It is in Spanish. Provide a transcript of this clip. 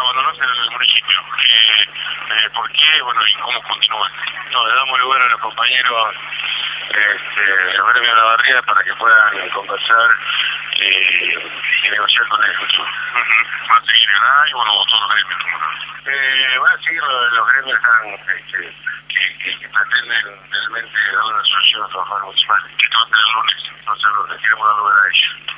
abandonados en el municipio. Eh, eh, ¿Por qué? Bueno, y cómo continúa. No, le damos lugar a los compañeros este, los gremios de la barriga para que puedan conversar eh, y negociar con el futuro. Va a seguir el y bueno, todos los gremios. Eh, van a seguir los, los gremios están, este, que, que, que pretenden realmente dar una solución a los trabajadores municipales. Que esto el lunes, entonces lo que queremos dar lugar a ellos